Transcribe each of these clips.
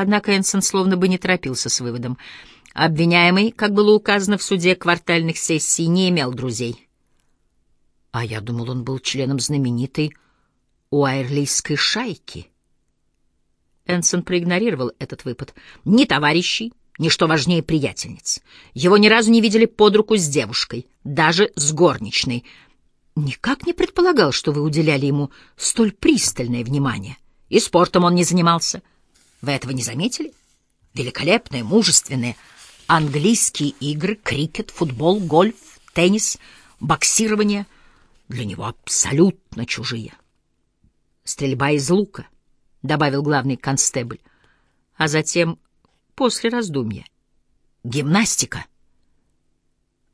Однако Энсон словно бы не торопился с выводом. Обвиняемый, как было указано в суде квартальных сессий, не имел друзей. А я думал, он был членом знаменитой уайрлийской шайки. Энсон проигнорировал этот выпад. Ни товарищей, ни что важнее приятельниц. Его ни разу не видели под руку с девушкой, даже с горничной. Никак не предполагал, что вы уделяли ему столь пристальное внимание. И спортом он не занимался. Вы этого не заметили? Великолепные, мужественные английские игры, крикет, футбол, гольф, теннис, боксирование для него абсолютно чужие. Стрельба из лука, добавил главный констебль, а затем, после раздумья, гимнастика.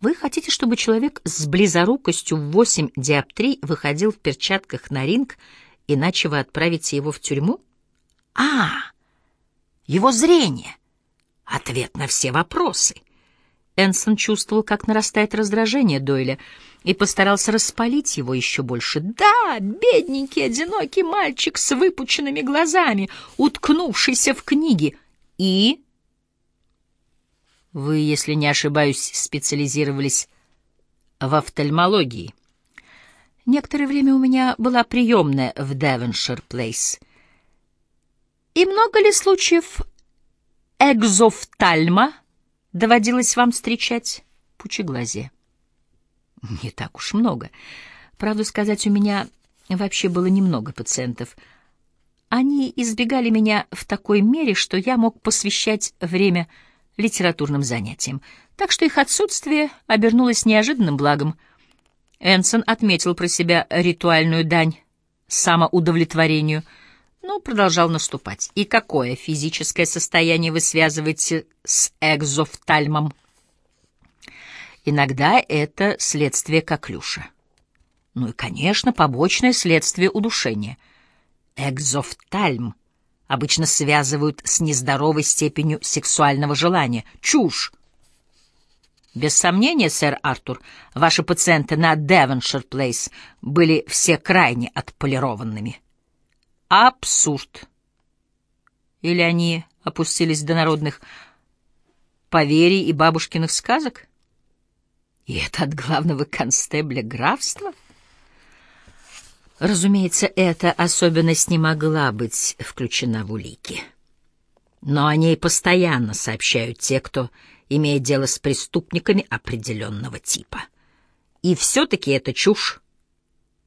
Вы хотите, чтобы человек с близорукостью в восемь диоптрий выходил в перчатках на ринг, иначе вы отправите его в тюрьму? А, его зрение. Ответ на все вопросы. Энсон чувствовал, как нарастает раздражение Дойля, и постарался распалить его еще больше. Да, бедненький, одинокий мальчик с выпученными глазами, уткнувшийся в книги. И... Вы, если не ошибаюсь, специализировались в офтальмологии. Некоторое время у меня была приемная в Девоншир-Плейс. И много ли случаев экзофтальма доводилось вам встречать? Пучеглазие. Не так уж много. Правду сказать, у меня вообще было немного пациентов. Они избегали меня в такой мере, что я мог посвящать время литературным занятиям, так что их отсутствие обернулось неожиданным благом. Энсон отметил про себя ритуальную дань самоудовлетворению — но продолжал наступать. И какое физическое состояние вы связываете с экзофтальмом? Иногда это следствие коклюша. Ну и, конечно, побочное следствие удушения. Экзофтальм обычно связывают с нездоровой степенью сексуального желания. Чушь! Без сомнения, сэр Артур, ваши пациенты на Девоншир Плейс были все крайне отполированными. Абсурд. Или они опустились до народных поверий и бабушкиных сказок? И это от главного констебля графства? Разумеется, эта особенность не могла быть включена в улики. Но о ней постоянно сообщают те, кто имеет дело с преступниками определенного типа. И все-таки это чушь.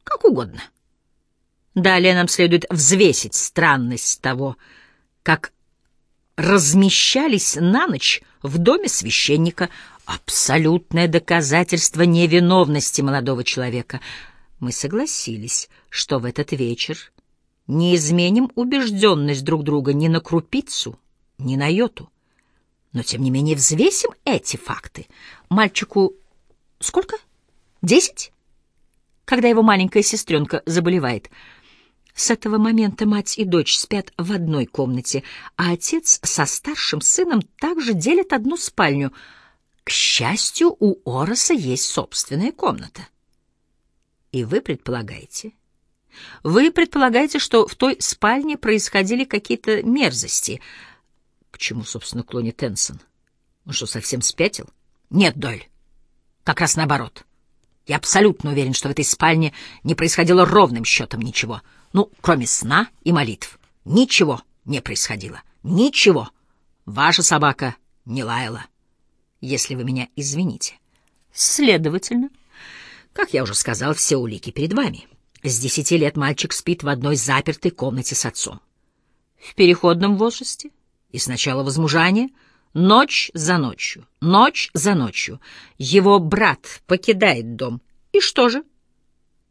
Как угодно. — Далее нам следует взвесить странность того, как размещались на ночь в доме священника абсолютное доказательство невиновности молодого человека. Мы согласились, что в этот вечер не изменим убежденность друг друга ни на крупицу, ни на йоту. Но, тем не менее, взвесим эти факты. Мальчику сколько? Десять? Когда его маленькая сестренка заболевает — с этого момента мать и дочь спят в одной комнате, а отец со старшим сыном также делят одну спальню. К счастью, у Ороса есть собственная комната. И вы предполагаете? Вы предполагаете, что в той спальне происходили какие-то мерзости. К чему, собственно, клонит Энсон? Он что, совсем спятил? Нет, Доль. Как раз наоборот. Я абсолютно уверен, что в этой спальне не происходило ровным счетом ничего — ну, кроме сна и молитв. Ничего не происходило. Ничего. Ваша собака не лаяла. Если вы меня извините. Следовательно, как я уже сказал, все улики перед вами. С десяти лет мальчик спит в одной запертой комнате с отцом. В переходном возрасте и сначала возмужания, ночь за ночью, ночь за ночью. Его брат покидает дом. И что же?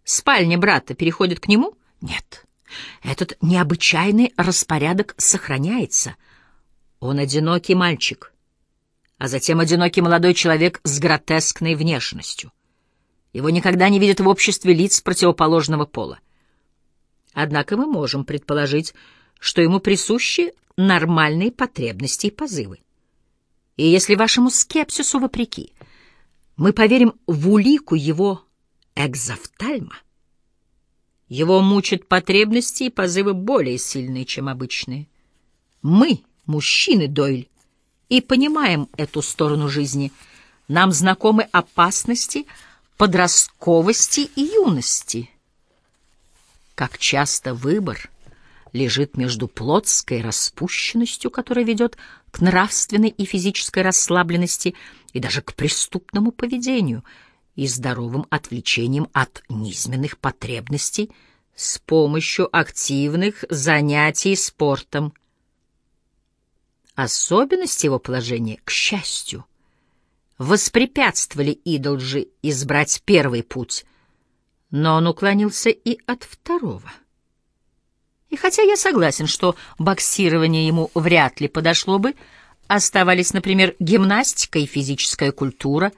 Спальня брата переходит к нему — нет, этот необычайный распорядок сохраняется. Он одинокий мальчик, а затем одинокий молодой человек с гротескной внешностью. Его никогда не видят в обществе лиц противоположного пола. Однако мы можем предположить, что ему присущи нормальные потребности и позывы. И если вашему скепсису вопреки, мы поверим в улику его экзофтальма, его мучат потребности и позывы более сильные, чем обычные. Мы мужчины, Дойль, и понимаем эту сторону жизни. Нам знакомы опасности, подростковости и юности. Как часто выбор лежит между плотской распущенностью, которая ведет к нравственной и физической расслабленности и даже к преступному поведению, и здоровым отвлечением от низменных потребностей с помощью активных занятий спортом. Особенность его положения, к счастью, воспрепятствовали Идолджи избрать первый путь, но он уклонился и от второго. И хотя я согласен, что боксирование ему вряд ли подошло бы, оставались, например, гимнастика и физическая культура,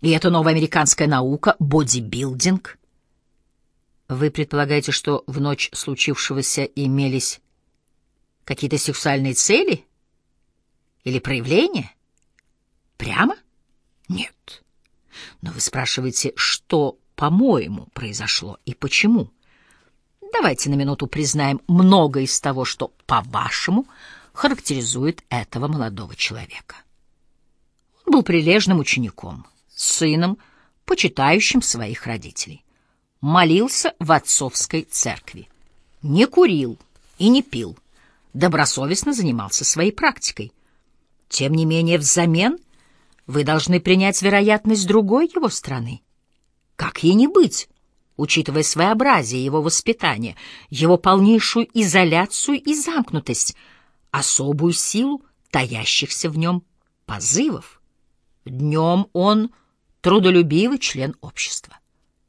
и эта новая американская наука — бодибилдинг. Вы предполагаете, что в ночь случившегося имелись какие-то сексуальные цели или проявления? Прямо? Нет. Но вы спрашиваете, что, по-моему, произошло и почему? Давайте на минуту признаем много из того, что, по-вашему, характеризует этого молодого человека. Он был прилежным учеником, сыном, почитающим своих родителей. Молился в отцовской церкви. Не курил и не пил. Добросовестно занимался своей практикой. Тем не менее, взамен вы должны принять вероятность другой его страны. Как ей не быть? Учитывая своеобразие его воспитания, его полнейшую изоляцию и замкнутость, особую силу таящихся в нем позывов. Днем он трудолюбивый член общества,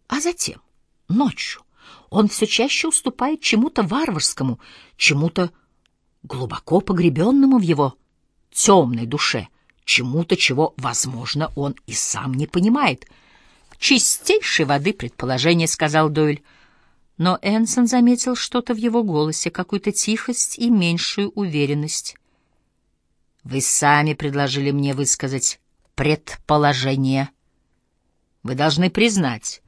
а затем, ночью, он все чаще уступает чему-то варварскому, чему-то глубоко погребенному в его темной душе, чему-то, чего, возможно, он и сам не понимает — чистейшей воды предположение, — сказал Дойль. Но Энсон заметил что-то в его голосе, какую-то тихость и меньшую уверенность. Вы сами предложили мне высказать предположение. Вы должны признать,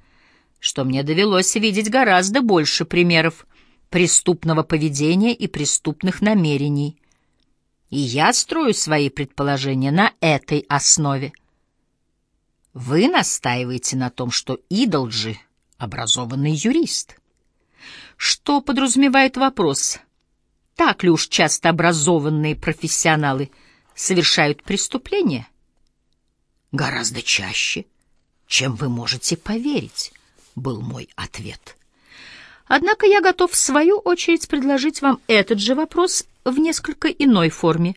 что мне довелось видеть гораздо больше примеров преступного поведения и преступных намерений. И я строю свои предположения на этой основе. Вы настаиваете на том, что Идолджи — образованный юрист. Что подразумевает вопрос? Так ли уж часто образованные профессионалы совершают преступления? Гораздо чаще, чем вы можете поверить, был мой ответ. Однако я готов в свою очередь предложить вам этот же вопрос в несколько иной форме.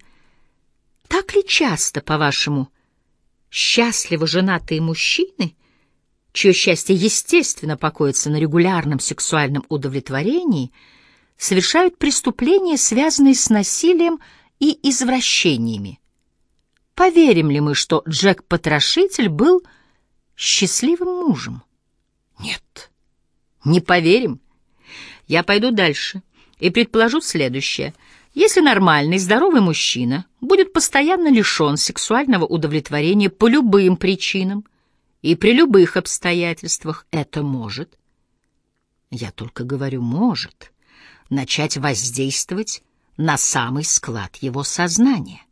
Так ли часто, по-вашему, счастливо женатые мужчины, чье счастье естественно покоится на регулярном сексуальном удовлетворении, совершают преступления, связанные с насилием и извращениями. Поверим ли мы, что Джек-потрошитель был счастливым мужем? Нет, не поверим. Я пойду дальше и предположу следующее — если нормальный, здоровый мужчина будет постоянно лишен сексуального удовлетворения по любым причинам и при любых обстоятельствах, это может, я только говорю «может», начать воздействовать на самый склад его сознания.